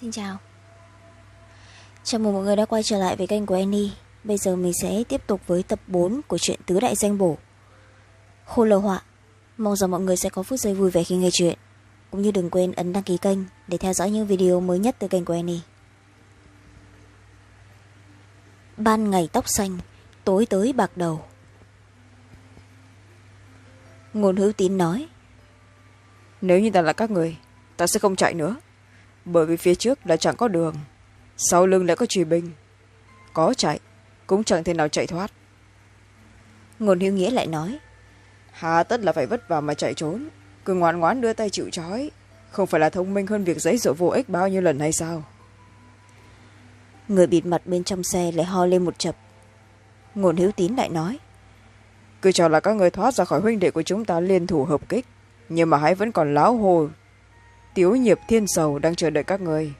Xin chào. Chào mừng mọi người đã quay trở lại với kênh của Annie. Bây giờ mình sẽ tiếp tục với tập bốn của truyện Tứ Đại Danh Bổ. Khô lờ họa, Mong rằng mọi người sẽ có phút giây vui vẻ khi nghe chuyện, Cũng như đừng quên ấn đăng ký kênh Để theo dõi những video mới nhất từ kênh của Annie. Ban ngày tóc xanh, Tối tới bạc đầu. Ngôn hữu tín nói, nếu như ta là các người, ta sẽ không chạy nữa bởi vì phía trước là chẳng có đường. Sau lưng lại có truy binh. Có chạy cũng chẳng thể nào chạy thoát. Ngôn hữu nghĩa lại nói hà tất là phải vất vả mà chạy trốn. Cứ ngoan ngoãn đưa tay chịu trói. Không phải là thông minh hơn việc giấy dỗ vô ích bao nhiêu lần hay sao? Người bịt mặt bên trong xe lại ho lên một chập. Ngôn hữu tín lại nói cứ cho là các người thoát ra khỏi huynh đệ của chúng ta liên thủ hợp kích. Nhưng mà hãy vẫn còn láo hồ tiếu nhiệp thiên sầu đang chờ đợi các người.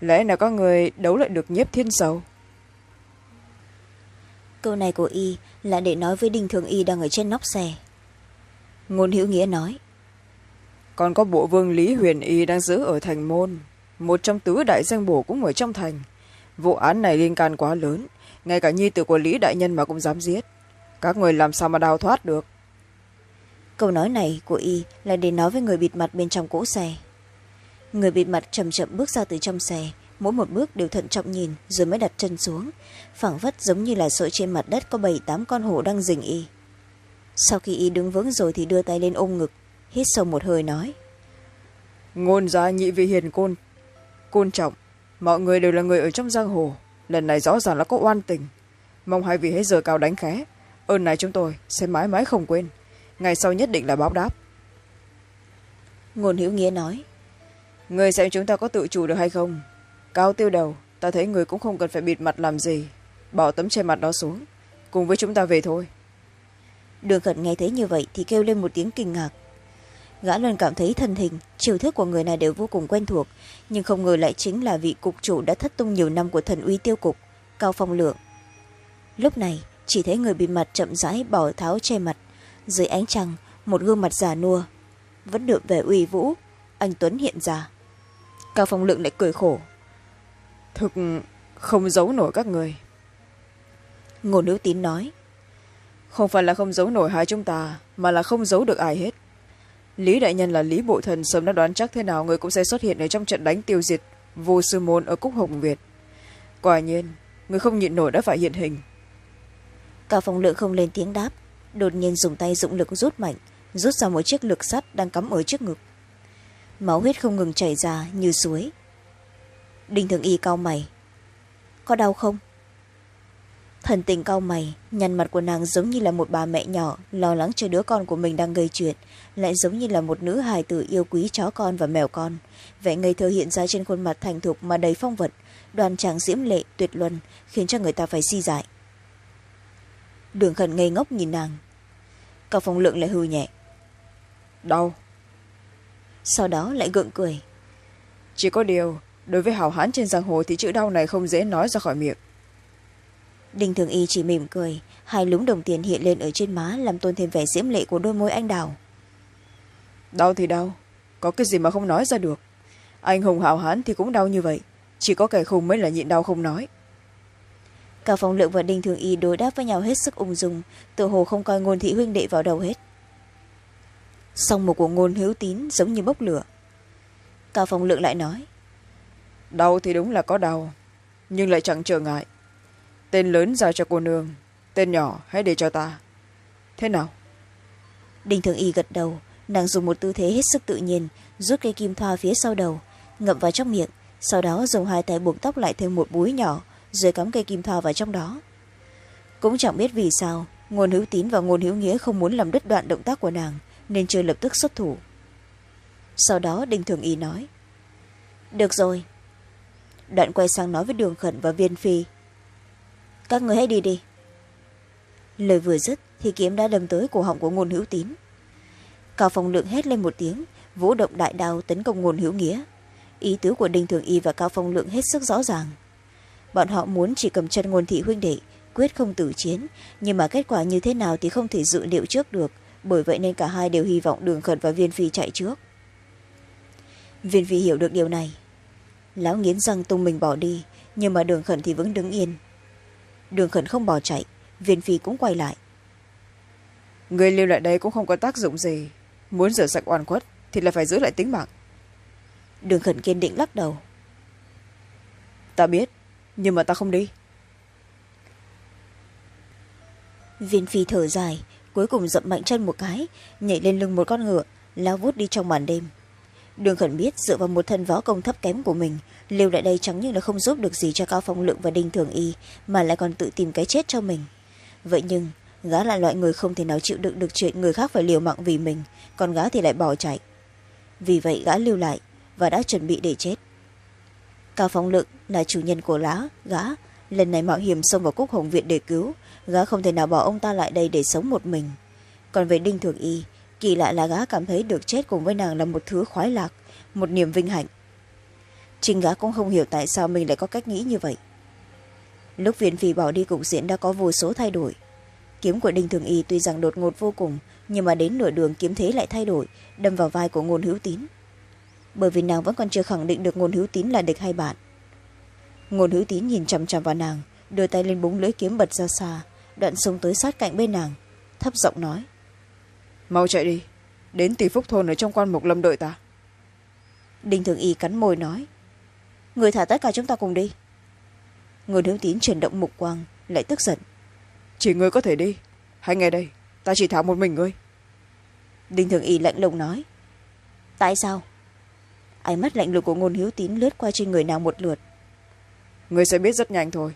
Lẽ nào các người đấu lại được nhiếp thiên sầu? Câu này của y là để nói với đinh thường y đang ở trên nóc xe. Ngôn hữu nghĩa nói còn có bộ vương lý huyền y đang giữ ở thành môn. Một trong tứ đại danh bổ cũng ở trong thành. Vụ án này liên can quá lớn. Ngay cả nhi tử của lý đại nhân mà cũng dám giết. Các người làm sao mà đào thoát được? Câu nói này của y là để nói với người bịt mặt bên trong cỗ xe người bịt mặt chậm chậm bước ra từ trong xe mỗi một bước đều thận trọng nhìn rồi mới đặt chân xuống. Phảng phất giống như là sợ trên mặt đất có bảy tám con hổ đang rình y. Sau khi y đứng vững rồi thì đưa tay lên ôm ngực hít sâu một hơi nói. Ngôn gia nhị vị hiền côn. Côn trọng mọi người đều là người ở trong giang hồ. Lần này rõ ràng là có oan tình. Mong hai vị hãy giờ cao đánh khé ơn này chúng tôi sẽ mãi mãi không quên. Ngày sau nhất định là báo đáp. Ngôn hữu nghĩa nói người xem chúng ta có tự chủ được hay không? Cao tiêu đầu, ta thấy người cũng không cần phải bịt mặt làm gì. Bỏ tấm che mặt đó xuống. Cùng với chúng ta về thôi. Đường khẩn nghe thấy như vậy thì kêu lên một tiếng kinh ngạc. Gã luôn cảm thấy thân hình, chiều thức của người này đều vô cùng quen thuộc, nhưng không ngờ lại chính là vị cục chủ đã thất tung nhiều năm của thần uy tiêu cục, cao phong lượng. Lúc này, chỉ thấy người bịt mặt chậm rãi bỏ tháo che mặt. Dưới ánh trăng, một gương mặt già nua, vẫn được vẻ uy vũ anh tuấn hiện ra. Cao phong lượng lại cười khổ. Thực không giấu nổi các người. Ngô nữ tín nói, không phải là không giấu nổi hai chúng ta, mà là không giấu được ai hết. Lý đại nhân là lý bộ thần, sớm đã đoán chắc thế nào người cũng sẽ xuất hiện ở trong trận đánh tiêu diệt vô sư môn ở cúc hồng việt. Quả nhiên, người không nhịn nổi đã phải hiện hình. Cao phong lượng không lên tiếng đáp, đột nhiên dùng tay dụng lực rút mạnh, rút ra một chiếc lực sắt đang cắm ở trước ngực máu huyết không ngừng chảy ra như suối. Đinh thường y cau mày. Có đau không? Thần tình cau mày, nhăn mặt của nàng giống như là một bà mẹ nhỏ, lo lắng cho đứa con của mình đang gây chuyện, lại giống như là một nữ hài tử yêu quý chó con và mèo con. Vẻ ngây thơ hiện ra trên khuôn mặt thành thục mà đầy phong vật đoàn tràng diễm lệ, tuyệt luân, khiến cho người ta phải si dại. Đường khẩn ngây ngốc nhìn nàng. Cao phong lượng lại hư nhẹ. Đau sau đó lại gượng cười. Chỉ có điều đối với hảo hán trên giang hồ thì chữ đau này không dễ nói ra khỏi miệng. Đinh thường y chỉ mỉm cười hai lúng đồng tiền hiện lên ở trên má làm tôn thêm vẻ diễm lệ của đôi môi anh đào. Đau thì đau có cái gì mà không nói ra được. Anh hùng hảo hán thì cũng đau như vậy chỉ có kẻ khùng mới là nhịn đau không nói. Cao phong lượng và đinh thường y đối đáp với nhau hết sức ung dung tự hồ không coi ngôn thị huynh đệ vào đầu hết song một của ngôn hữu tín giống như bốc lửa. Cao phong lượng lại nói đau thì đúng là có đau nhưng lại chẳng trở ngại. Tên lớn giao cho cô nương tên nhỏ hãy để cho ta. Thế nào? Đinh thường y gật đầu nàng dùng một tư thế hết sức tự nhiên rút cây kim thoa phía sau đầu ngậm vào trong miệng sau đó dùng hai tay buộc tóc lại thêm một búi nhỏ rồi cắm cây kim thoa vào trong đó. Cũng chẳng biết vì sao ngôn hữu tín và ngôn hữu nghĩa không muốn làm đứt đoạn động tác của nàng nên chưa lập tức xuất thủ. Sau đó đinh thường y nói, được rồi, đoạn quay sang nói với đường khẩn và viên phi. Các người hãy đi đi. Lời vừa dứt thì kiếm đã đâm tới cổ họng của ngôn hữu tín. Cao phong lượng hét lên một tiếng, vũ động đại đao tấn công ngôn hữu nghĩa. Ý tứ của đinh thường y và cao phong lượng hết sức rõ ràng. Bọn họ muốn chỉ cầm chân ngôn thị huynh đệ, quyết không tử chiến, nhưng mà kết quả như thế nào thì không thể dự liệu trước được bởi vậy nên cả hai đều hy vọng đường khẩn và viên phi chạy trước. Viên phi hiểu được điều này. Lão nghiến răng tung mình bỏ đi nhưng mà đường khẩn thì vẫn đứng yên. Đường khẩn không bỏ chạy viên phi cũng quay lại. Người lưu lại đây cũng không có tác dụng gì. Muốn rửa sạch oan khuất thì là phải giữ lại tính mạng. Đường khẩn kiên định lắc đầu. Ta biết nhưng mà ta không đi. Viên phi thở dài cuối cùng dậm mạnh chân một cái, nhảy lên lưng một con ngựa, lao vút đi trong màn đêm. Đường khẩn biết dựa vào một thân võ công thấp kém của mình, lưu lại đây chẳng như là không giúp được gì cho cao phong lượng và đinh thường y, mà lại còn tự tìm cái chết cho mình. Vậy nhưng, gã là loại người không thể nào chịu đựng được chuyện người khác phải liều mạng vì mình, còn gã thì lại bỏ chạy. Vì vậy gã lưu lại và đã chuẩn bị để chết. Cao phong lượng là chủ nhân của lá, gã, lần này mạo hiểm xông vào cúc hồng viện để cứu gã không thể nào bỏ ông ta lại đây để sống một mình. Còn về đinh thường y, kỳ lạ là gã cảm thấy được chết cùng với nàng là một thứ khoái lạc, một niềm vinh hạnh. Chính gã cũng không hiểu tại sao mình lại có cách nghĩ như vậy. Lúc viên phi bỏ đi cục diễn đã có vô số thay đổi. Kiếm của đinh thường y tuy rằng đột ngột vô cùng, nhưng mà đến nửa đường kiếm thế lại thay đổi, đâm vào vai của ngôn hữu tín. Bởi vì nàng vẫn còn chưa khẳng định được ngôn hữu tín là địch hay bạn. Ngôn hữu tín nhìn chằm chằm vào nàng, đưa tay lên búng lưỡi kiếm bật ra xa đoạn xông tới sát cạnh bên nàng thấp giọng nói. Mau chạy đi đến tỷ phúc thôn ở trong quan mục lâm đợi ta. Đinh thường y cắn môi nói. Người thả tất cả chúng ta cùng đi. Người hữu tín chuyển động mục quang lại tức giận. Chỉ ngươi có thể đi hãy nghe đây ta chỉ thả một mình ngươi. Đinh thường y lạnh lùng nói. Tại sao? Ánh mắt lạnh lùng của ngôn hữu tín lướt qua trên người nàng một lượt. Ngươi sẽ biết rất nhanh thôi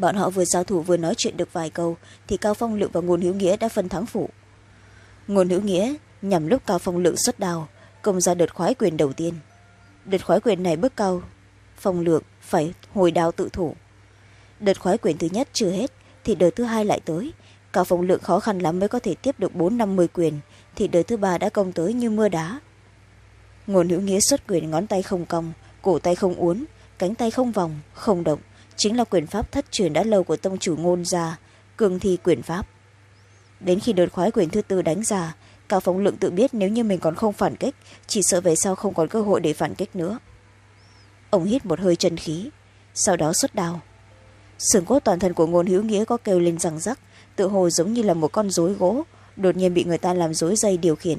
bọn họ vừa giao thủ vừa nói chuyện được vài câu, thì cao phong lượng và ngôn hữu nghĩa đã phân thắng phụ. Ngôn hữu nghĩa, nhằm lúc cao phong lượng xuất đào công ra đợt khoái quyền đầu tiên. Đợt khoái quyền này bước cao phong lượng phải hồi đao tự thủ. Đợt khoái quyền thứ nhất chưa hết, thì đợt thứ hai lại tới. Cao phong lượng khó khăn lắm mới có thể tiếp được bốn năm mươi quyền, thì đợt thứ ba đã công tới như mưa đá. Ngôn hữu nghĩa xuất quyền ngón tay không cong, cổ tay không uốn, cánh tay không vòng, không động chính là quyền pháp thất truyền đã lâu của tông chủ ngôn gia, cường thi quyền pháp. Đến khi đợt khoái quyền thứ tư đánh ra, cao phong lượng tự biết nếu như mình còn không phản kích, chỉ sợ về sau không còn cơ hội để phản kích nữa. Ông hít một hơi chân khí, sau đó xuất đao. Sườn cốt toàn thân của ngôn hữu nghĩa có kêu lên răng rắc tự hồ giống như là một con rối gỗ, đột nhiên bị người ta làm rối dây điều khiển.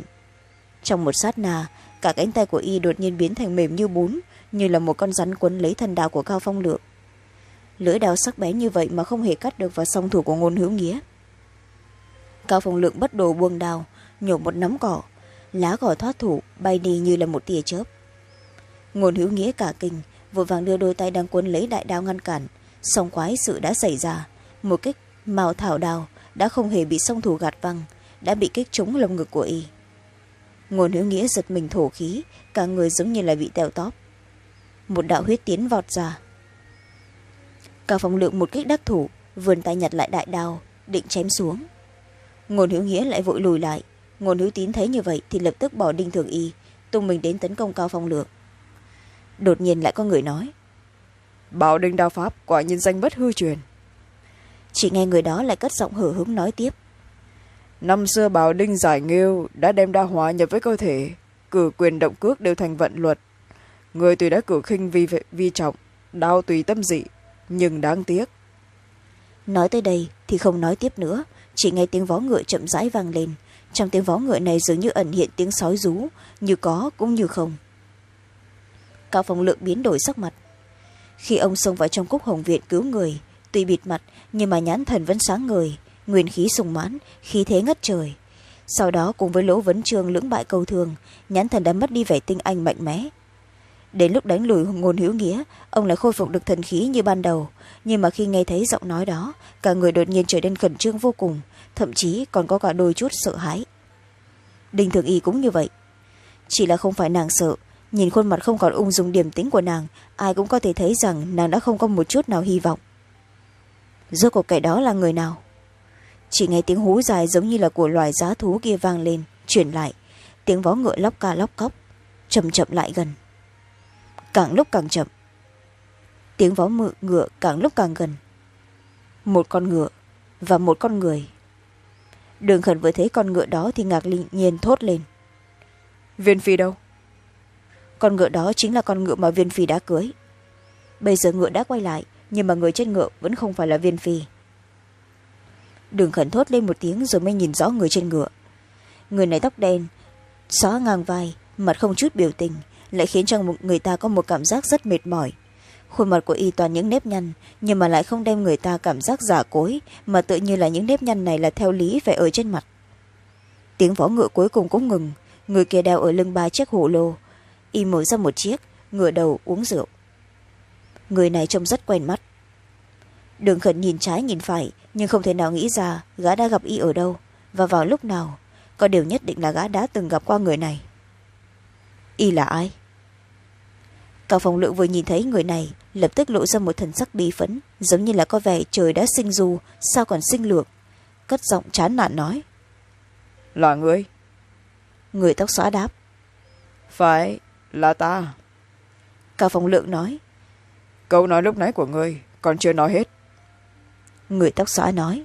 Trong một sát nà cả cánh tay của y đột nhiên biến thành mềm như bún, như là một con rắn quấn lấy thân đao của cao phong lượng lưỡi đào sắc bén như vậy mà không hề cắt được vào song thủ của ngôn hữu nghĩa. Cao phong lượng bất đồ buông đào nhổ một nắm cỏ. Lá cỏ thoát thủ, bay đi như là một tia chớp. Ngôn hữu nghĩa cả kinh, vội vàng đưa đôi tay đang cuốn lấy đại đao ngăn cản. Song quái sự đã xảy ra. Một kích màu thảo đào đã không hề bị song thủ gạt văng, đã bị kích trúng lồng ngực của y. Ngôn hữu nghĩa giật mình thổ khí, cả người giống như là bị tèo tóp. Một đạo huyết tiến vọt ra cao phong lượng một kích đắc thủ vươn tay nhặt lại đại đao định chém xuống. Ngôn hữu nghĩa lại vội lùi lại. Ngôn hữu tín thấy như vậy thì lập tức bỏ đinh thường y tung mình đến tấn công cao phong lượng. Đột nhiên lại có người nói bảo đinh đao pháp quả nhiên danh bất hư truyền. Chỉ nghe người đó lại cất giọng hở hứng nói tiếp năm xưa bảo đinh giải nghêu đã đem đa hóa nhập với cơ thể cử quyền động cước đều thành vận luật. Người tuy đã cử khinh vi, vi trọng đao tùy tâm dị nhưng đáng tiếc. Nói tới đây thì không nói tiếp nữa, chỉ nghe tiếng vó ngựa chậm rãi vang lên. Trong tiếng vó ngựa này dường như ẩn hiện tiếng sói rú, như có cũng như không. Cao phong lượng biến đổi sắc mặt. Khi ông xông vào trong cúc hồng viện cứu người, tuy bịt mặt, nhưng mà nhãn thần vẫn sáng ngời, nguyên khí sùng mãn, khí thế ngất trời. Sau đó cùng với lỗ vấn trương lưỡng bại câu thường, nhãn thần đã mất đi vẻ tinh anh mạnh mẽ đến lúc đánh lùi ngôn hữu nghĩa, ông lại khôi phục được thần khí như ban đầu. Nhưng mà khi nghe thấy giọng nói đó, cả người đột nhiên trở nên khẩn trương vô cùng, thậm chí còn có cả đôi chút sợ hãi. Đinh thường y cũng như vậy. Chỉ là không phải nàng sợ, nhìn khuôn mặt không còn ung dung điềm tĩnh của nàng, ai cũng có thể thấy rằng nàng đã không có một chút nào hy vọng. Rốt cuộc kẻ đó là người nào? Chỉ nghe tiếng hú dài giống như là của loài giá thú kia vang lên, chuyển lại. Tiếng vó ngựa lóc ca lóc cóc, chậm chậm lại gần càng lúc càng chậm. Tiếng vó mự ngựa càng lúc càng gần. Một con ngựa và một con người. Đường khẩn vừa thấy con ngựa đó thì ngạc nhiên thốt lên. Viên phi đâu? Con ngựa đó chính là con ngựa mà viên phi đã cưới. Bây giờ ngựa đã quay lại nhưng mà người trên ngựa vẫn không phải là viên phi. Đường khẩn thốt lên một tiếng rồi mới nhìn rõ người trên ngựa. Người này tóc đen xóa ngang vai mặt không chút biểu tình lại khiến cho người ta có một cảm giác rất mệt mỏi. Khuôn mặt của y toàn những nếp nhăn, nhưng mà lại không đem người ta cảm giác giả cối, mà tự như là những nếp nhăn này là theo lý phải ở trên mặt. Tiếng võ ngựa cuối cùng cũng ngừng, người kia đeo ở lưng ba chiếc hổ lô. Y mở ra một chiếc ngựa đầu uống rượu. Người này trông rất quen mắt. Đường khẩn nhìn trái nhìn phải, nhưng không thể nào nghĩ ra gã đã gặp y ở đâu, và vào lúc nào, có điều nhất định là gã đã từng gặp qua người này. Y là ai? Cao phòng lượng vừa nhìn thấy người này lập tức lộ ra một thần sắc bi phẫn giống như là có vẻ trời đã sinh du sao còn sinh lượng cất giọng chán nản nói. Là người người tóc xóa đáp. Phải là ta. Cao phòng lượng nói. Câu nói lúc nãy của ngươi còn chưa nói hết. Người tóc xóa nói.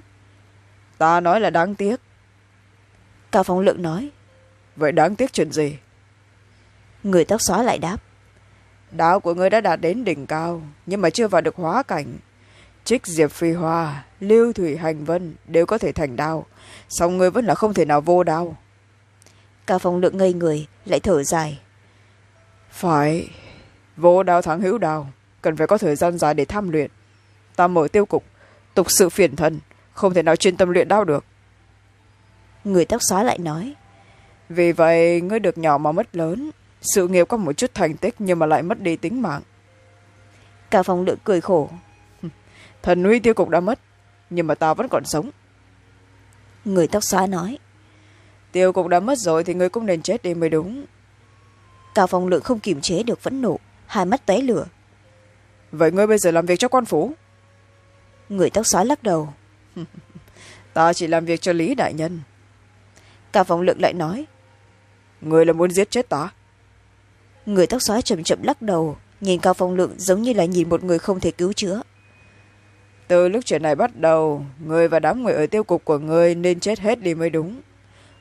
Ta nói là đáng tiếc. Cao phong lượng nói. Vậy đáng tiếc chuyện gì? Người tóc xóa lại đáp đạo của ngươi đã đạt đến đỉnh cao nhưng mà chưa vào được hóa cảnh. Trích diệp phi hoa lưu thủy hành vân đều có thể thành đao song ngươi vẫn là không thể nào vô đao. Cao phong lượng ngây người lại thở dài. Phải vô đao thắng hữu đao cần phải có thời gian dài để tham luyện. Ta mở tiêu cục tục sự phiền thân không thể nào chuyên tâm luyện đao được. Người tóc xóa lại nói vì vậy ngươi được nhỏ mà mất lớn sự nghiệp có một chút thành tích nhưng mà lại mất đi tính mạng. Cao phong lượng cười khổ. Thần huy tiêu cục đã mất nhưng mà ta vẫn còn sống. Người tóc xóa nói. Tiêu cục đã mất rồi thì ngươi cũng nên chết đi mới đúng. Cao phong lượng không kiềm chế được phẫn nộ hai mắt tóe lửa. Vậy ngươi bây giờ làm việc cho quan phủ? Người tóc xóa lắc đầu. Ta chỉ làm việc cho lý đại nhân. Cao phong lượng lại nói. Người là muốn giết chết ta người tóc xóa chậm chậm lắc đầu nhìn cao phong lượng giống như là nhìn một người không thể cứu chữa. Từ lúc chuyện này bắt đầu người và đám người ở tiêu cục của người nên chết hết đi mới đúng.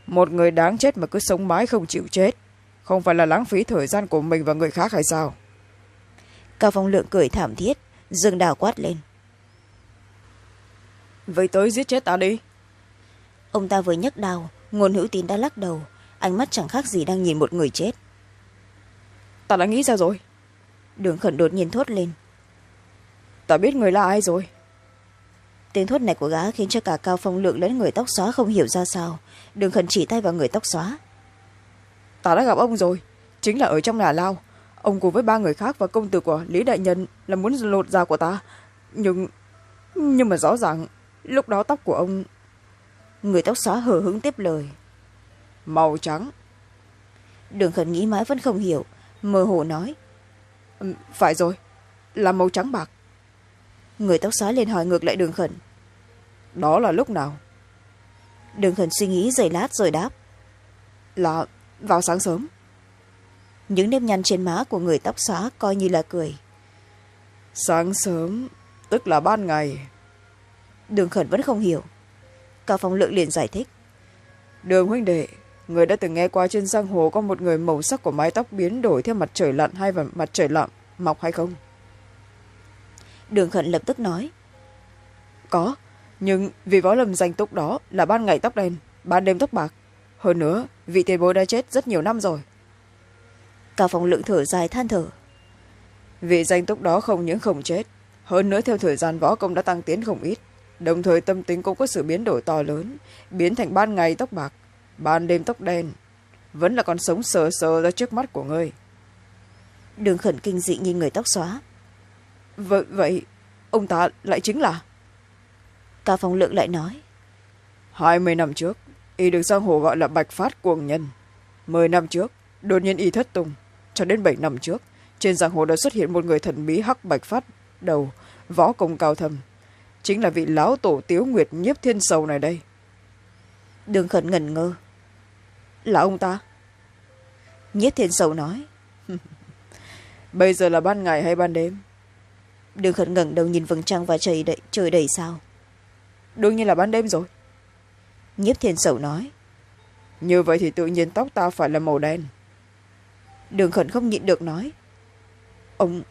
Một người đáng chết mà cứ sống mãi không chịu chết không phải là lãng phí thời gian của mình và người khác hay sao? Cao phong lượng cười thảm thiết dương đào quát lên. Vậy tới giết chết ta đi. Ông ta vừa nhấc đào ngôn hữu tín đã lắc đầu ánh mắt chẳng khác gì đang nhìn một người chết ta đã nghĩ ra rồi. Đường khẩn đột nhiên thốt lên. Ta biết người là ai rồi. Tiếng thốt này của gã khiến cho cả cao phong lượng lẫn người tóc xóa không hiểu ra sao. Đường khẩn chỉ tay vào người tóc xóa. Ta đã gặp ông rồi, chính là ở trong nhà lao. Ông cùng với ba người khác và công tử của lý đại nhân là muốn lột da của ta. Nhưng nhưng mà rõ ràng, lúc đó tóc của ông người tóc xóa hờ hứng tiếp lời. Màu trắng. Đường khẩn nghĩ mãi vẫn không hiểu mơ hồ nói. Phải rồi là màu trắng bạc. Người tóc xóa liền hỏi ngược lại đường khẩn. Đó là lúc nào? Đường khẩn suy nghĩ giây lát rồi đáp. Là vào sáng sớm. Những nếp nhăn trên má của người tóc xóa coi như là cười. Sáng sớm tức là ban ngày. Đường khẩn vẫn không hiểu. Cao phong lượng liền giải thích. Đường huynh đệ người đã từng nghe qua trên giang hồ có một người màu sắc của mái tóc biến đổi theo mặt trời lặn hay mặt trời lặn mọc hay không? Đường khẩn lập tức nói. Có nhưng vì võ lâm danh túc đó là ban ngày tóc đen ban đêm tóc bạc. Hơn nữa vị tiền bối đã chết rất nhiều năm rồi. Cao phong lượng thở dài than thở. Vị danh túc đó không những không chết hơn nữa theo thời gian võ công đã tăng tiến không ít. Đồng thời tâm tính cũng có sự biến đổi to lớn biến thành ban ngày tóc bạc ban đêm tóc đen vẫn là còn sống sờ sờ ra trước mắt của ngươi. Đường khẩn kinh dị nhìn người tóc xóa. Vậy vậy ông ta lại chính là? Cao phong lượng lại nói. Hai mươi năm trước y được giang hồ gọi là bạch phát cuồng nhân. Mười năm trước đột nhiên y thất tung cho đến bảy năm trước trên giang hồ đã xuất hiện một người thần bí hắc bạch phát đầu võ công cao thầm chính là vị lão tổ tiếu nguyệt nhiếp thiên sầu này đây. Đường khẩn ngần ngơ là ông ta? Nhiếp thiên sầu nói. Bây giờ là ban ngày hay ban đêm? Đường khẩn ngẩng đầu nhìn vầng trăng và trời đầy, trời đầy sao. Đương nhiên là ban đêm rồi. Nhiếp thiên sầu nói. Như vậy thì tự nhiên tóc ta phải là màu đen. Đường khẩn không nhịn được nói. Ông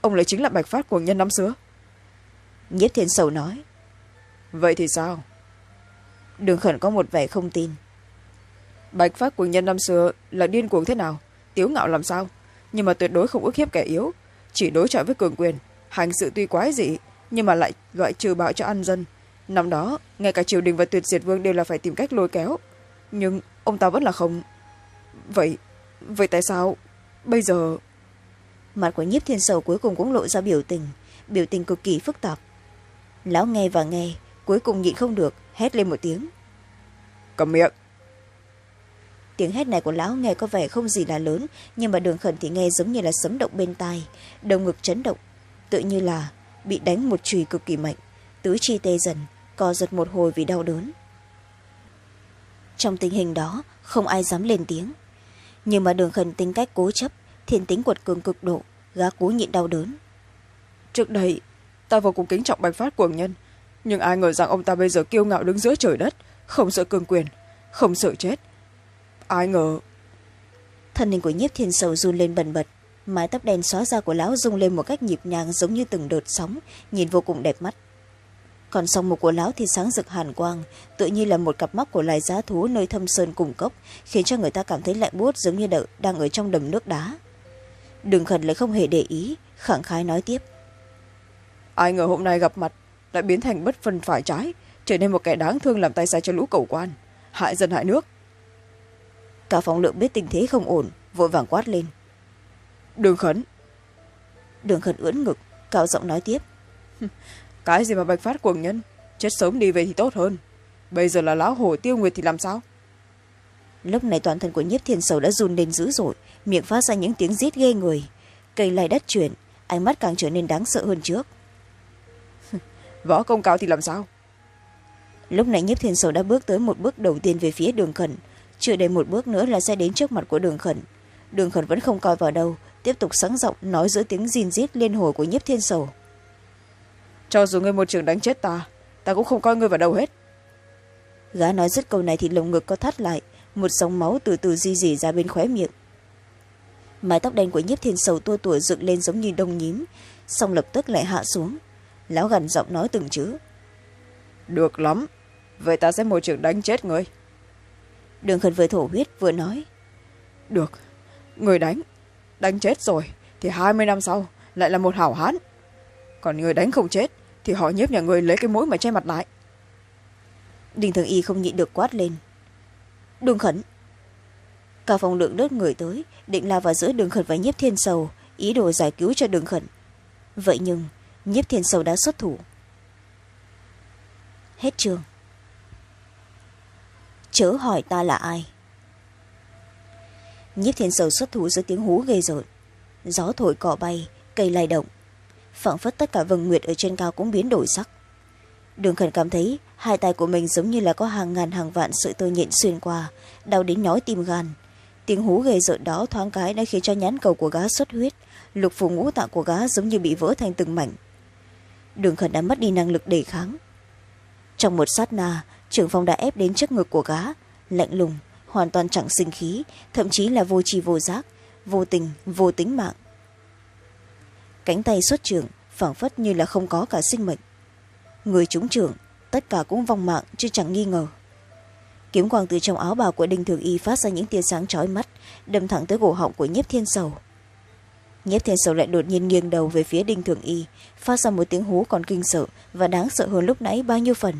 ông lại chính là bạch phát của nhân năm xưa. Nhiếp thiên sầu nói. Vậy thì sao? Đường khẩn có một vẻ không tin bạch phát của nhân năm xưa là điên cuồng thế nào tiếu ngạo làm sao? Nhưng mà tuyệt đối không ức hiếp kẻ yếu. Chỉ đối chọi với cường quyền hành sự tuy quái dị nhưng mà lại loại trừ bạo cho an dân. Năm đó ngay cả triều đình và tuyệt diệt vương đều là phải tìm cách lôi kéo. Nhưng ông ta vẫn là không. Vậy vậy tại sao bây giờ? Mặt của nhiếp thiên sầu cuối cùng cũng lộ ra biểu tình. Biểu tình cực kỳ phức tạp. Lão nghe và nghe cuối cùng nhịn không được hét lên một tiếng. Cầm miệng tiếng hét này của lão nghe có vẻ không gì là lớn, nhưng mà đường khẩn thì nghe giống như là sấm động bên tai, đầu ngực chấn động, tự như là bị đánh một chùy cực kỳ mạnh. Tứ chi tê dần, co giật một hồi vì đau đớn. Trong tình hình đó, không ai dám lên tiếng. Nhưng mà đường khẩn tính cách cố chấp, thiên tính quật cường cực độ, gã cố nhịn đau đớn. Trước đây, ta vô cùng kính trọng bạch phát cuồng nhân, nhưng ai ngờ rằng ông ta bây giờ kiêu ngạo đứng giữa trời đất, không sợ cường quyền, không sợ chết ai ngờ? Thân hình của nhiếp thiên sầu run lên bần bật mái tóc đen xóa ra của lão rung lên một cách nhịp nhàng giống như từng đợt sóng nhìn vô cùng đẹp mắt. Còn song mục của lão thì sáng rực hàn quang tự như là một cặp mắt của loài giá thú nơi thâm sơn cùng cốc khiến cho người ta cảm thấy lạnh buốt giống như đợi đang ở trong đầm nước đá. Đường khẩn lại không hề để ý khẳng khái nói tiếp. Ai ngờ hôm nay gặp mặt lại biến thành bất phân phải trái trở nên một kẻ đáng thương làm tay sai cho lũ cầu quan hại dân hại nước cả phòng lượng biết tình thế không ổn vội vàng quát lên. Đường khẩn. Đường khẩn ưỡn ngực cao giọng nói tiếp. Cái gì mà bạch phát cuồng nhân? Chết sớm đi về thì tốt hơn. Bây giờ là lão hổ tiêu nguyệt thì làm sao? Lúc này toàn thân của nhiếp thiên sầu đã run lên dữ dội miệng phát ra những tiếng rít ghê người. Cây lai đất chuyển ánh mắt càng trở nên đáng sợ hơn trước. Võ công cao thì làm sao? Lúc này nhiếp thiên sầu đã bước tới một bước đầu tiên về phía đường khẩn chưa đến một bước nữa là sẽ đến trước mặt của đường khẩn. Đường khẩn vẫn không coi vào đâu tiếp tục sáng giọng nói giữa tiếng rìn rít liên hồi của nhiếp thiên sầu. Cho dù ngươi một trường đánh chết ta ta cũng không coi ngươi vào đâu hết. Gã nói dứt câu này thì lồng ngực có thắt lại một dòng máu từ từ di dỉ ra bên khóe miệng. Mái tóc đen của nhiếp thiên sầu tua tủa dựng lên giống như đông nhím xong lập tức lại hạ xuống. Lão gần giọng nói từng chữ. Được lắm vậy ta sẽ một trường đánh chết ngươi đường khẩn vừa thổ huyết vừa nói. Được người đánh đánh chết rồi thì hai mươi năm sau lại là một hảo hán. Còn người đánh không chết thì họ nhiếp nhà người lấy cái mũi mà che mặt lại. Đinh thường y không nhịn được quát lên. Đường khẩn cả phòng lượng đớt người tới định lao vào giữa đường khẩn và nhiếp thiên sầu ý đồ giải cứu cho đường khẩn. Vậy nhưng nhiếp thiên sầu đã xuất thủ. Hết trường chớ hỏi ta là ai. Nhiếp thiên sầu xuất thủ giữa tiếng hú gây rợn. Gió thổi cỏ bay, cây lay động. Phảng phất tất cả vầng nguyệt ở trên cao cũng biến đổi sắc. Đường khẩn cảm thấy hai tay của mình giống như là có hàng ngàn hàng vạn sợi tơ nhện xuyên qua, đau đến nhói tim gan. Tiếng hú ghê rợn đó thoáng cái đã khiến cho nhãn cầu của gá xuất huyết, lục phủ ngũ tạng của gá giống như bị vỡ thành từng mảnh. Đường khẩn đã mất đi năng lực đề kháng. Trong một sát na trưởng phong đã ép đến trước ngực của gá lạnh lùng, hoàn toàn chẳng sinh khí, thậm chí là vô tri vô giác, vô tình, vô tính mạng. Cánh tay xuất trưởng, phảng phất như là không có cả sinh mệnh. Người trúng trưởng, tất cả cũng vong mạng chứ chẳng nghi ngờ. Kiếm quang từ trong áo bào của đinh thường y phát ra những tia sáng chói mắt, đâm thẳng tới cổ họng của nhiếp thiên sầu. Nhiếp thiên sầu lại đột nhiên nghiêng đầu về phía đinh thường y, phát ra một tiếng hú còn kinh sợ và đáng sợ hơn lúc nãy bao nhiêu phần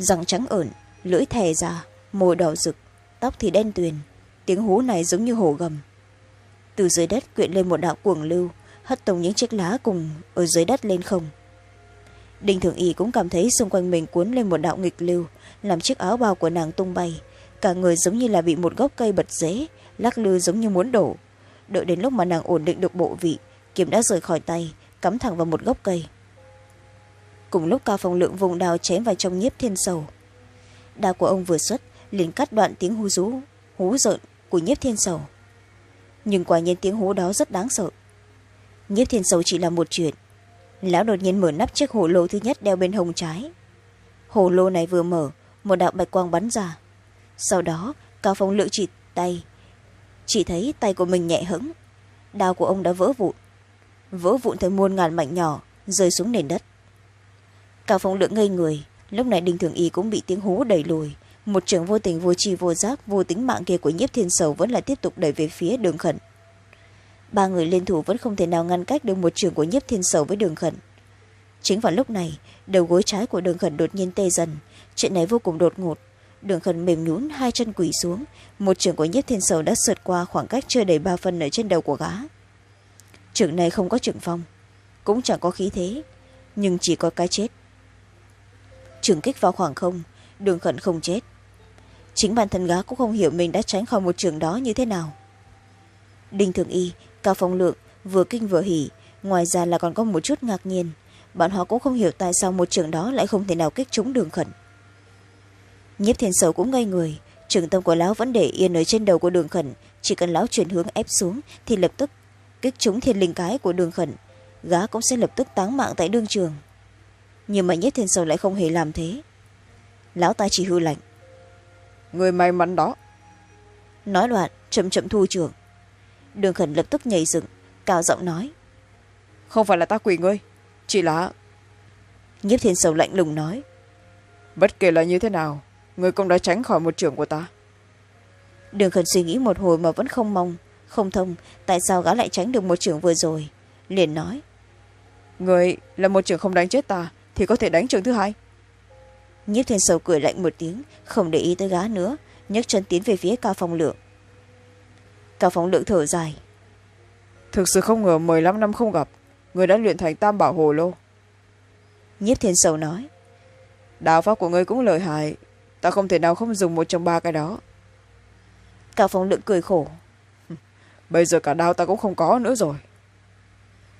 răng trắng ẩn lưỡi thè ra môi đỏ rực, tóc thì đen tuyền, tiếng hú này giống như hổ gầm. Từ dưới đất quyện lên một đạo cuồng lưu, hất tung những chiếc lá cùng ở dưới đất lên không. Đinh thường y cũng cảm thấy xung quanh mình cuốn lên một đạo nghịch lưu, làm chiếc áo bào của nàng tung bay, cả người giống như là bị một gốc cây bật dễ, lắc lư giống như muốn đổ. Đợi đến lúc mà nàng ổn định được bộ vị, kiếm đã rời khỏi tay, cắm thẳng vào một gốc cây cùng lúc cao phong lượng vùng đào chém vào trong nhiếp thiên sầu. Đao của ông vừa xuất, liền cắt đoạn tiếng hú rú, hú rợn của nhiếp thiên sầu. Nhưng quả nhiên tiếng hú đó rất đáng sợ. Nhiếp thiên sầu chỉ là một chuyện. Lão đột nhiên mở nắp chiếc hồ lô thứ nhất đeo bên hông trái. Hồ lô này vừa mở, một đạo bạch quang bắn ra. Sau đó, cao phong lượng chỉ tay, chỉ thấy tay của mình nhẹ hững. Đao của ông đã vỡ vụn. Vỡ vụn thành muôn ngàn mảnh nhỏ, rơi xuống nền đất cao phong lượng ngây người. Lúc này đinh thường y cũng bị tiếng hú đẩy lùi. Một trường vô tình, vô tri, vô giác, vô tính mạng kia của nhiếp thiên sầu vẫn là tiếp tục đẩy về phía đường khẩn. Ba người liên thủ vẫn không thể nào ngăn cách được một trường của nhiếp thiên sầu với đường khẩn. Chính vào lúc này, đầu gối trái của đường khẩn đột nhiên tê dần. Chuyện này vô cùng đột ngột. Đường khẩn mềm nhún hai chân quỳ xuống. Một trường của nhiếp thiên sầu đã sượt qua khoảng cách chưa đầy ba phân ở trên đầu của gã. Trường này không có trường phong, cũng chẳng có khí thế, nhưng chỉ có cái chết trường kích vào khoảng không, đường khẩn không chết. Chính bản thân gá cũng không hiểu mình đã tránh khỏi một trường đó như thế nào. Đinh thường y, cao phong lượng vừa kinh vừa hỉ, ngoài ra là còn có một chút ngạc nhiên. Bọn họ cũng không hiểu tại sao một trường đó lại không thể nào kích trúng đường khẩn. Nhiếp thiên sầu cũng ngây người, trường tâm của lão vẫn để yên ở trên đầu của đường khẩn. Chỉ cần lão chuyển hướng ép xuống thì lập tức kích trúng thiên linh cái của đường khẩn. Gá cũng sẽ lập tức táng mạng tại đương trường nhưng mà nhiếp thiên sầu lại không hề làm thế. Lão ta chỉ hư lạnh. Người may mắn đó. Nói đoạn chậm chậm thu trường. Đường khẩn lập tức nhảy dựng cao giọng nói. Không phải là ta quỷ ngươi chỉ là nhiếp thiên sầu lạnh lùng nói. Bất kể là như thế nào người cũng đã tránh khỏi một trưởng của ta. Đường khẩn suy nghĩ một hồi mà vẫn không mong không thông tại sao gã lại tránh được một trưởng vừa rồi liền nói. Người là một trưởng không đánh chết ta thì có thể đánh trưởng thứ hai. Nhiếp thiên sầu cười lạnh một tiếng không để ý tới gã nữa nhấc chân tiến về phía cao phong lượng. Cao phong lượng thở dài. Thực sự không ngờ mười lăm năm không gặp người đã luyện thành tam bảo hồ lô. Nhiếp thiên sầu nói. Đạo pháp của ngươi cũng lợi hại ta không thể nào không dùng một trong ba cái đó. Cao phong lượng cười khổ. Bây giờ cả đao ta cũng không có nữa rồi.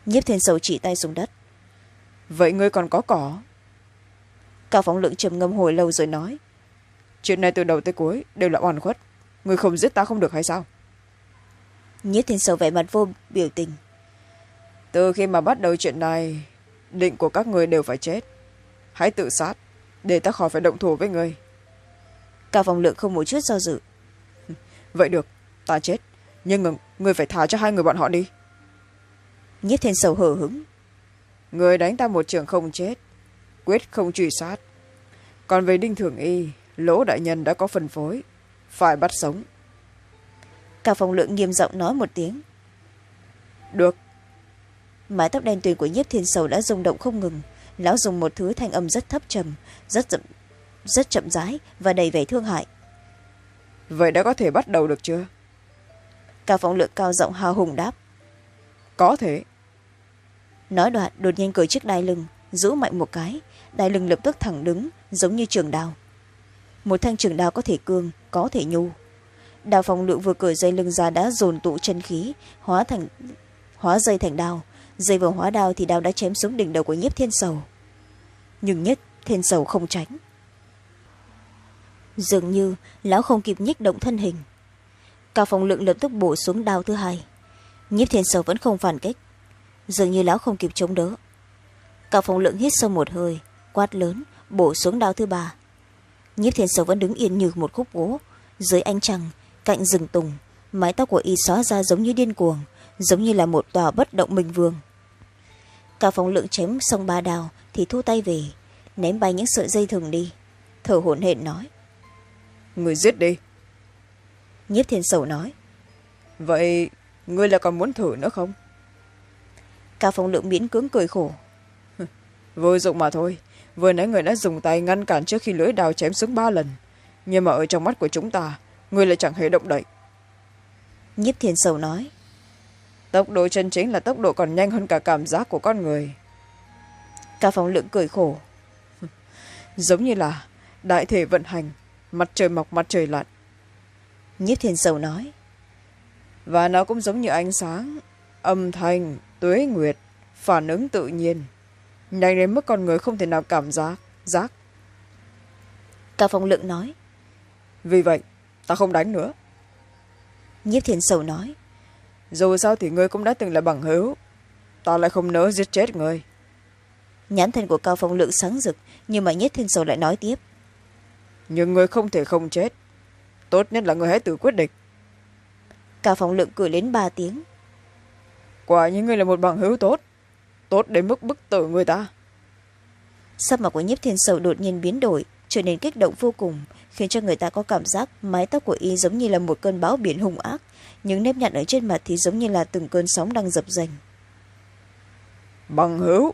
Nhiếp thiên sầu chỉ tay xuống đất vậy ngươi còn có cỏ? Cao phong lượng trầm ngâm hồi lâu rồi nói. Chuyện này từ đầu tới cuối đều là oan khuất. Người không giết ta không được hay sao? Nhiếp thiên sầu vẻ mặt vô biểu tình. Từ khi mà bắt đầu chuyện này định của các người đều phải chết. Hãy tự sát để ta khỏi phải động thủ với người cao phong lượng không một chút do dự. Vậy được ta chết. Nhưng người phải thả cho hai người bọn họ đi. Nhiếp thiên sầu hờ hứng người đánh ta một trường không chết quyết không truy sát. Còn về đinh thường y lỗ đại nhân đã có phân phối phải bắt sống. Cao phong lượng nghiêm giọng nói một tiếng. Được. Mái tóc đen tuyền của nhiếp thiên sầu đã rung động không ngừng. Lão dùng một thứ thanh âm rất thấp trầm rất chậm, rất chậm rãi và đầy vẻ thương hại. Vậy đã có thể bắt đầu được chưa? Cao phong lượng cao giọng hào hùng đáp. Có thể nói đoạn, đột nhiên cởi chiếc đai lưng, giữ mạnh một cái. Đai lưng lập tức thẳng đứng, giống như trường đao. Một thanh trường đao có thể cương, có thể nhu. Đào phong lượng vừa cởi dây lưng ra đã dồn tụ chân khí, hóa thành, hóa dây thành đao. Dây vừa hóa đao thì đao đã chém xuống đỉnh đầu của nhiếp thiên sầu. Nhưng nhất thiên sầu không tránh. Dường như, lão không kịp nhích động thân hình. Cao phong lượng lập tức bổ xuống đao thứ hai. Nhiếp thiên sầu vẫn không phản kích dường như lão không kịp chống đỡ. Cao phong lượng hít sâu một hơi quát lớn bổ xuống đao thứ ba. Nhiếp thiên sầu vẫn đứng yên như một khúc gỗ dưới ánh trăng cạnh rừng tùng mái tóc của y xóa ra giống như điên cuồng giống như là một tòa bất động minh vương. Cao phong lượng chém xong ba đao thì thu tay về ném bay những sợi dây thừng đi thở hổn hển nói. Người giết đi. Nhiếp thiên sầu nói. Vậy ngươi là còn muốn thử nữa không cao phong lượng miễn cưỡng cười khổ. Vô dụng mà thôi. Vừa nãy người đã dùng tay ngăn cản trước khi lưỡi đào chém xuống ba lần. Nhưng mà ở trong mắt của chúng ta người lại chẳng hề động đậy. Nhiếp thiên sầu nói tốc độ chân chính là tốc độ còn nhanh hơn cả cảm giác của con người. Cao phong lượng cười khổ. Giống như là đại thể vận hành mặt trời mọc mặt trời lặn. Nhiếp thiên sầu nói và nó cũng giống như ánh sáng âm thanh tuế nguyệt phản ứng tự nhiên. Nhanh đến mức con người không thể nào cảm giác giác. Cao phong lượng nói. Vì vậy ta không đánh nữa. Nhiếp thiên sầu nói. Dù sao thì ngươi cũng đã từng là bằng hữu. Ta lại không nỡ giết chết ngươi. Nhãn thân của cao phong lượng sáng rực nhưng mà nhất thiên sầu lại nói tiếp. Nhưng ngươi không thể không chết. Tốt nhất là ngươi hãy tự quyết định. Cả phòng lượng cười đến ba tiếng quả như ngươi là một bằng hữu tốt. Tốt đến mức bức tử người ta. Sắc mặt của nhiếp thiên sầu đột nhiên biến đổi trở nên kích động vô cùng khiến cho người ta có cảm giác mái tóc của y giống như là một cơn bão biển hung ác. Những nếp nhăn ở trên mặt thì giống như là từng cơn sóng đang dập dành bằng hữu?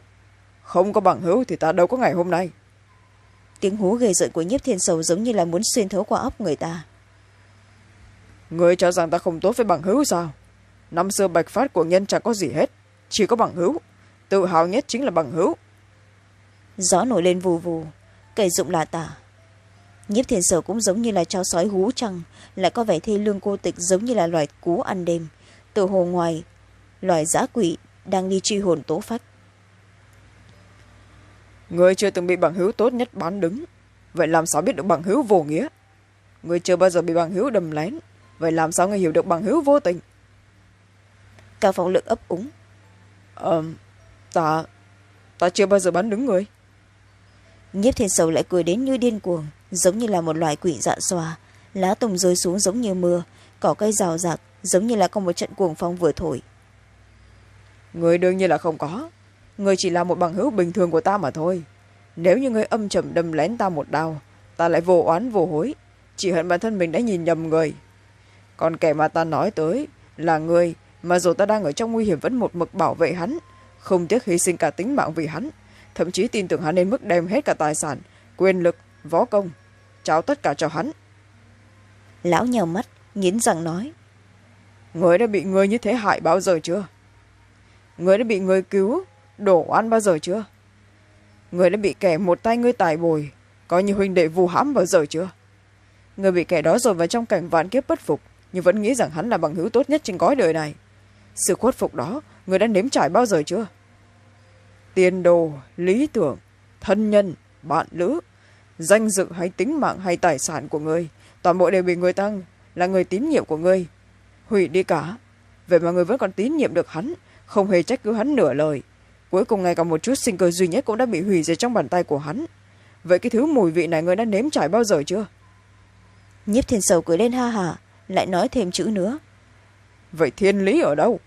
Không có bằng hữu thì ta đâu có ngày hôm nay. Tiếng hú ghê giận của nhiếp thiên sầu giống như là muốn xuyên thấu qua óc người ta. Người cho rằng ta không tốt với bằng hữu sao năm xưa bạch phát của nhân chẳng có gì hết chỉ có bằng hữu. Tự hào nhất chính là bằng hữu. Gió nổi lên vù vù cây dụng là tả nhiếp thiên sở cũng giống như là chó sói hú trăng lại có vẻ thê lương cô tịch giống như là loài cú ăn đêm. Từ hồ ngoài loài giã quỷ đang đi truy hồn tố phách. Người chưa từng bị bằng hữu tốt nhất bán đứng vậy làm sao biết được bằng hữu vô nghĩa? Người chưa bao giờ bị bằng hữu đầm lén vậy làm sao người hiểu được bằng hữu vô tình cao phong lượng ấp úng. Ờ ta ta chưa bao giờ bán đứng người. Nhiếp thiên sầu lại cười đến như điên cuồng giống như là một loài quỷ dạ xoa lá tùng rơi xuống giống như mưa cỏ cây rào rạc giống như là có một trận cuồng phong vừa thổi. Người đương nhiên là không có. Người chỉ là một bằng hữu bình thường của ta mà thôi. Nếu như người âm trầm đâm lén ta một đau ta lại vô oán vô hối. Chỉ hận bản thân mình đã nhìn nhầm người. Còn kẻ mà ta nói tới là người mà dù ta đang ở trong nguy hiểm vẫn một mực bảo vệ hắn không tiếc hy sinh cả tính mạng vì hắn thậm chí tin tưởng hắn đến mức đem hết cả tài sản quyền lực võ công trao tất cả cho hắn. Lão nhào mắt nghiến răng nói. Người đã bị người như thế hại bao giờ chưa? Người đã bị người cứu đổ oan bao giờ chưa? Người đã bị kẻ một tay ngươi tài bồi có như huynh đệ vù hãm bao giờ chưa? Người bị kẻ đó rồi vào trong cảnh vạn kiếp bất phục nhưng vẫn nghĩ rằng hắn là bằng hữu tốt nhất trên gói đời này sự khuất phục đó người đã nếm trải bao giờ chưa? Tiền đồ lý tưởng thân nhân bạn lữ danh dự hay tính mạng hay tài sản của người toàn bộ đều bị người tăng là người tín nhiệm của người. Hủy đi cả. Vậy mà người vẫn còn tín nhiệm được hắn không hề trách cứ hắn nửa lời. Cuối cùng ngay cả một chút sinh cơ duy nhất cũng đã bị hủy diệt trong bàn tay của hắn. Vậy cái thứ mùi vị này người đã nếm trải bao giờ chưa? Nhiếp thiên sầu cười lên ha hả lại nói thêm chữ nữa. Vậy thiên lý ở đâu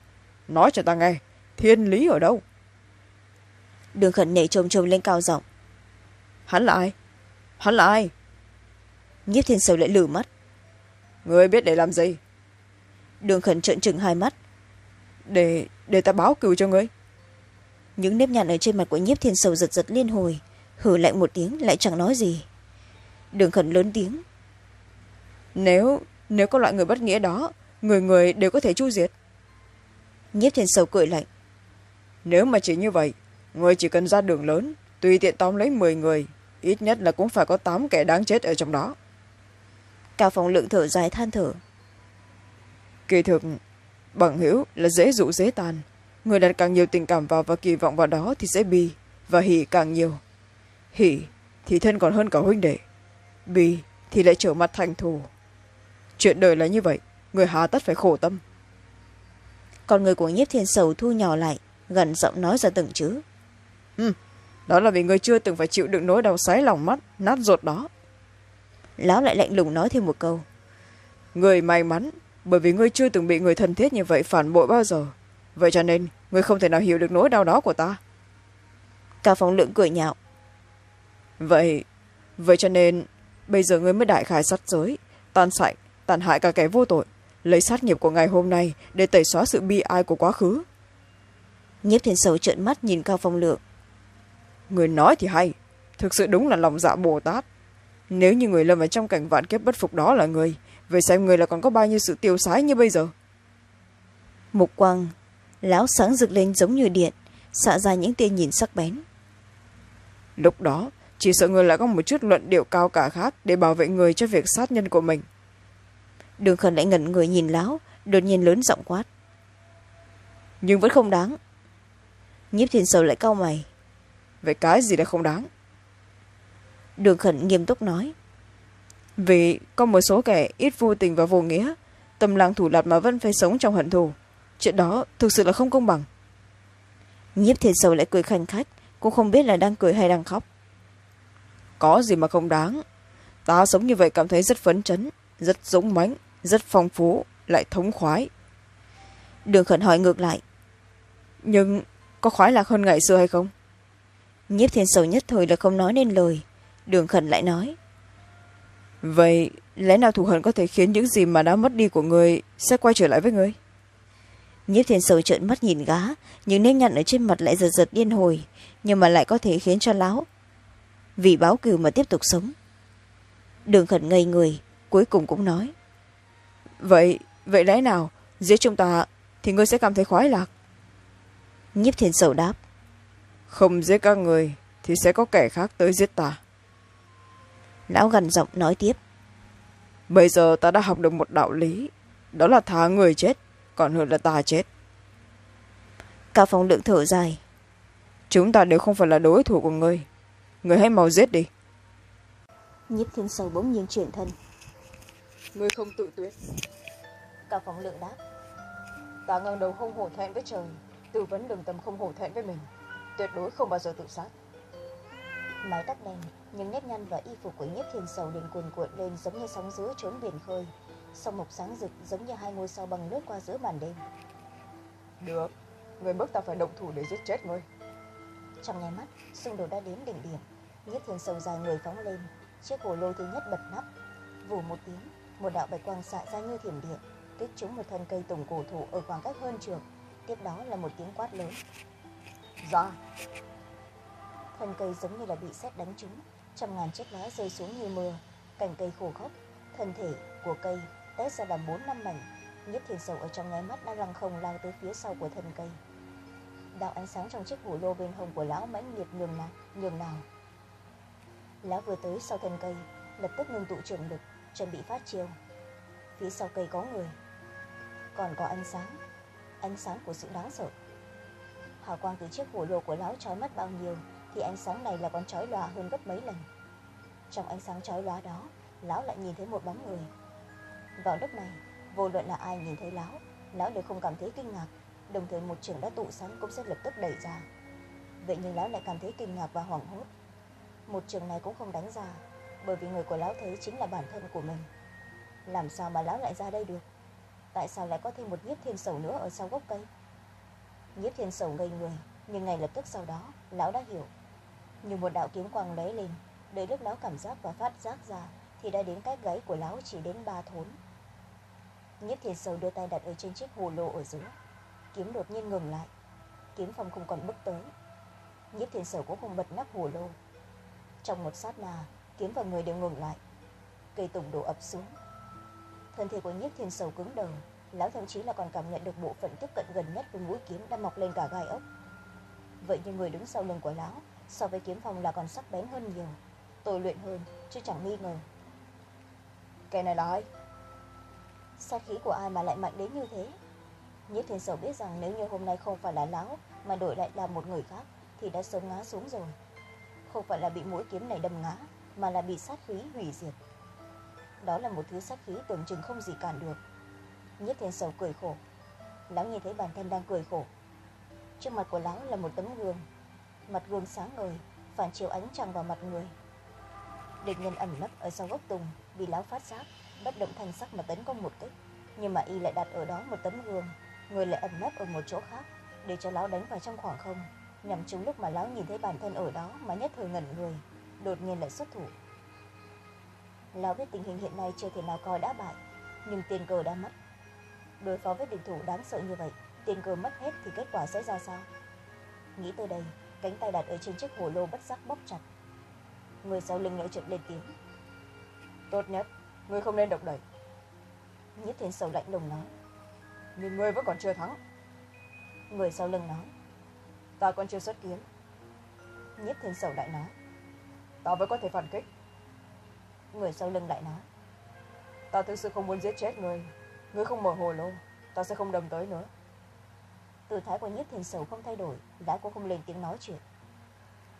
nói cho ta nghe thiên lý ở đâu? Đường khẩn nể trồm trồm lên cao giọng. Hắn là ai? Hắn là ai? Nhiếp thiên sầu lại lử mắt. Người biết để làm gì? Đường khẩn trợn trừng hai mắt. Để để ta báo cừu cho ngươi. Những nếp nhăn ở trên mặt của nhiếp thiên sầu giật giật liên hồi hử lạnh một tiếng lại chẳng nói gì. Đường khẩn lớn tiếng. Nếu nếu có loại người bất nghĩa đó người người đều có thể chu diệt nhiếp thiên sầu cười lạnh. Nếu mà chỉ như vậy người chỉ cần ra đường lớn tùy tiện tóm lấy mười người ít nhất là cũng phải có tám kẻ đáng chết ở trong đó. Cao phòng lượng thở dài than thở. Kỳ thực bằng hữu là dễ dụ dễ tàn. Người đặt càng nhiều tình cảm vào và kỳ vọng vào đó thì sẽ bi và hỉ càng nhiều. Hỉ thì thân còn hơn cả huynh đệ. Bi thì lại trở mặt thành thù. Chuyện đời là như vậy người hà tất phải khổ tâm còn người của nhiếp thiên sầu thu nhỏ lại gần giọng nói ra từng chữ. Ừ, đó là vì người chưa từng phải chịu đựng nỗi đau sáy lòng mắt nát ruột đó. Lão lại lạnh lùng nói thêm một câu. Người may mắn bởi vì ngươi chưa từng bị người thân thiết như vậy phản bội bao giờ. Vậy cho nên ngươi không thể nào hiểu được nỗi đau đó của ta. Cao phong lượng cười nhạo. Vậy vậy cho nên bây giờ ngươi mới đại khai sát giới tan sạch tàn hại cả kẻ vô tội lấy sát nghiệp của ngày hôm nay để tẩy xóa sự bi ai của quá khứ. Nhiếp thiên sầu trợn mắt nhìn cao phong lượng. Người nói thì hay thực sự đúng là lòng dạ bồ tát. Nếu như người lâm vào trong cảnh vạn kiếp bất phục đó là người vậy xem người là còn có bao nhiêu sự tiêu sái như bây giờ? Mục quang lão sáng rực lên giống như điện xạ ra những tia nhìn sắc bén. Lúc đó chỉ sợ người lại có một chút luận điệu cao cả khác để bảo vệ người cho việc sát nhân của mình đường khẩn lại ngẩn người nhìn lão đột nhiên lớn giọng quát. Nhưng vẫn không đáng. Nhiếp thiên sầu lại cau mày. Vậy cái gì là không đáng? Đường khẩn nghiêm túc nói. Vì có một số kẻ ít vô tình và vô nghĩa tâm lang thủ lạt mà vẫn phải sống trong hận thù. Chuyện đó thực sự là không công bằng. Nhiếp thiên sầu lại cười khanh khách cũng không biết là đang cười hay đang khóc. Có gì mà không đáng. Ta sống như vậy cảm thấy rất phấn chấn rất dũng mãnh rất phong phú, lại thống khoái. Đường khẩn hỏi ngược lại, nhưng có khoái lạc hơn ngày xưa hay không? Nhiếp thiên sầu nhất thời là không nói nên lời. Đường khẩn lại nói, vậy lẽ nào thù hận có thể khiến những gì mà đã mất đi của người sẽ quay trở lại với người? Nhiếp thiên sầu trợn mắt nhìn gá những nếp nhăn ở trên mặt lại giật giật điên hồi, nhưng mà lại có thể khiến cho láo vì báo cừu mà tiếp tục sống. Đường khẩn ngây người, cuối cùng cũng nói vậy vậy lẽ nào giết chúng ta thì ngươi sẽ cảm thấy khoái lạc? Nhiếp thiên sầu đáp. Không giết các người thì sẽ có kẻ khác tới giết ta. Lão gần giọng nói tiếp. Bây giờ ta đã học được một đạo lý đó là thả người chết còn hơn là ta chết. Cả phòng lượng thở dài. Chúng ta đều không phải là đối thủ của ngươi. Người hãy mau giết đi. Nhiếp thiên sầu bỗng nhiên chuyển thân ngươi không tự tuyệt. Cả phòng lượng đáp. Ta ngẩng đầu không hổ thẹn với trời tư vấn đường tâm không hổ thẹn với mình. Tuyệt đối không bao giờ tự sát. Mái tóc đen nhưng nếp nhăn và y phục của nhiếp thiên sầu liền cuồn cuộn lên giống như sóng dữ trốn biển khơi. Sông mộc sáng rực giống như hai ngôi sao bằng lướt qua giữa màn đêm. Được người bước ta phải động thủ để giết chết ngươi. Trong nháy mắt xung đột đã đến đỉnh điểm. Nhiếp thiên sầu dài người phóng lên chiếc hồ lô thứ nhất bật nắp. Vù một tiếng một đạo bạch quang xạ ra như thiểm điện, kích trúng một thân cây tùng cổ thụ ở khoảng cách hơn trường. Tiếp đó là một tiếng quát lớn. Ra thân cây giống như là bị sét đánh trúng, trăm ngàn chiếc lá rơi xuống như mưa. Cành cây khô khốc thân thể của cây tét ra làm bốn năm mảnh. Nhiếp thiên sầu ở trong nháy mắt đã lăng không lao tới phía sau của thân cây. Đạo ánh sáng trong chiếc hủ lô bên hông của lão mãnh liệt nhường nào nhường nào. Lão vừa tới sau thân cây, lập tức ngưng tụ trường lực chuẩn bị phát chiều. Phía sau cây có người. Còn có ánh sáng. Ánh sáng của sự đáng sợ. Hào quang từ chiếc hổ lô của lão trói mắt bao nhiêu thì ánh sáng này là còn trói lòa hơn gấp mấy lần. Trong ánh sáng trói lòa đó, lão lại nhìn thấy một bóng người. Vào lúc này, vô luận là ai nhìn thấy lão lão đều không cảm thấy kinh ngạc. Đồng thời một trường đã tụ sẵn cũng sẽ lập tức đẩy ra. Vậy nhưng lão lại cảm thấy kinh ngạc và hoảng hốt. Một trường này cũng không đánh ra bởi vì người của lão thấy chính là bản thân của mình. Làm sao mà lão lại ra đây được? Tại sao lại có thêm một nhiếp thiên sầu nữa ở sau gốc cây? Nhiếp thiên sầu ngây người, nhưng ngay lập tức sau đó, lão đã hiểu. Như một đạo kiếm quang lóe lên đợi lúc lão cảm giác và phát giác ra, thì đã đến cái gáy của lão chỉ đến ba thốn. Nhiếp thiên sầu đưa tay đặt ở trên chiếc hồ lô ở giữa. Kiếm đột nhiên ngừng lại. Kiếm phong không còn bước tới. Nhiếp thiên sầu cũng không bật nắp hồ lô. Trong một sát na kiếm và người đều ngừng lại. Cây tùng đổ ập xuống. Thân thể của nhiếp thiên sầu cứng đờ lão thậm chí là còn cảm nhận được bộ phận tiếp cận gần nhất với mũi kiếm đã mọc lên cả gai ốc. Vậy nhưng người đứng sau lưng của lão so với kiếm phong là còn sắc bén hơn nhiều. Tôi luyện hơn chứ chẳng nghi ngờ. Kẻ này là ai? Sát khí của ai mà lại mạnh đến như thế? Nhiếp thiên sầu biết rằng nếu như hôm nay không phải là lão mà đổi lại là một người khác thì đã sớm ngã xuống rồi. Không phải là bị mũi kiếm này đâm ngã mà là bị sát khí hủy diệt. Đó là một thứ sát khí tưởng chừng không gì cản được. Nhất thiên sầu cười khổ. Lão nhìn thấy bản thân đang cười khổ. Trước mặt của lão là một tấm gương. Mặt gương sáng ngời, phản chiếu ánh trăng vào mặt người. Địch nhân ẩn nấp ở sau gốc tùng, bị lão phát giác, bất động thanh sắc mà tấn công một kích. Nhưng mà y lại đặt ở đó một tấm gương. Người lại ẩn nấp ở một chỗ khác, để cho lão đánh vào trong khoảng không. Nhằm trúng lúc mà lão nhìn thấy bản thân ở đó mà nhất thời ngẩn người đột nhiên lại xuất thủ. Lão biết tình hình hiện nay chưa thể nào coi đã bại, nhưng tiền cờ đã mất. Đối phó với địch thủ đáng sợ như vậy tiền cờ mất hết thì kết quả sẽ ra sao? Nghĩ tới đây, cánh tay đặt ở trên chiếc hồ lô bất giác bóp chặt. Người sau lưng nữa trượt lên tiếng. Tốt nhất ngươi không nên động đẩy nhất thiên sầu lạnh lùng nói. Nhưng ngươi vẫn còn chưa thắng. Người sau lưng nói. Ta còn chưa xuất kiếm. Nhất thiên sầu lại nói ta vẫn có thể phản kích. Người sau lưng lại nói. Ta thực sự không muốn giết chết ngươi ngươi không mở hồ lô ta sẽ không đâm tới nữa. Tư thái của nhất thiên sầu không thay đổi đã cũng không lên tiếng nói chuyện.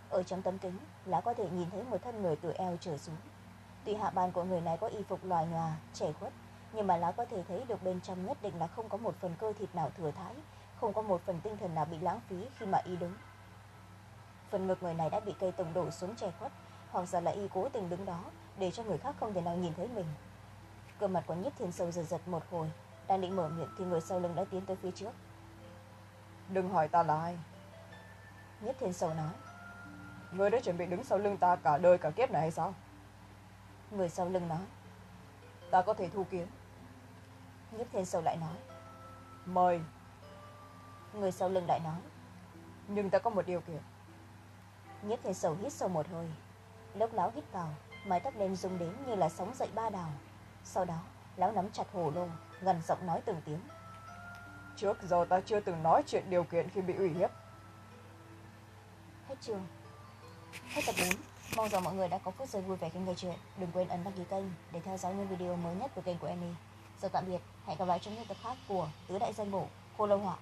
Ở trong tấm kính lá có thể nhìn thấy một thân người từ eo trở xuống. Tuy hạ bàn của người này có y phục loài nhòa trẻ khuất nhưng mà lá có thể thấy được bên trong nhất định là không có một phần cơ thịt nào thừa thái không có một phần tinh thần nào bị lãng phí khi mà y đứng. Phần ngực người này đã bị cây tùng đổ xuống che khuất hoặc giả là y cố tình đứng đó để cho người khác không thể nào nhìn thấy mình. Cơ mặt của nhất thiên sâu giật giật một hồi đang định mở miệng thì người sau lưng đã tiến tới phía trước. Đừng hỏi ta là ai. Nhất thiên sầu nói. Ngươi đã chuẩn bị đứng sau lưng ta cả đời cả kiếp này hay sao? Người sau lưng nói. Ta có thể thu kiếm. Nhất thiên sầu lại nói. Mời. Người sau lưng lại nói. Nhưng ta có một điều kiện. Nhất thiên sầu hít sâu một hơi lốc láo hít vào mái tóc đen rung đến như là sóng dậy ba đào sau đó lão nắm chặt hồ lô gần giọng nói từng tiếng. Trước giờ ta chưa từng nói chuyện điều kiện khi bị uy hiếp. Hết chương. Hết tập bốn. Mong rằng mọi người đã có phút giây vui vẻ khi nghe chuyện. Đừng quên ấn đăng ký kênh để theo dõi những video mới nhất của kênh của Annie. Giờ tạm biệt. Hẹn gặp lại trong những tập khác của tứ đại danh bổ khô lâu họa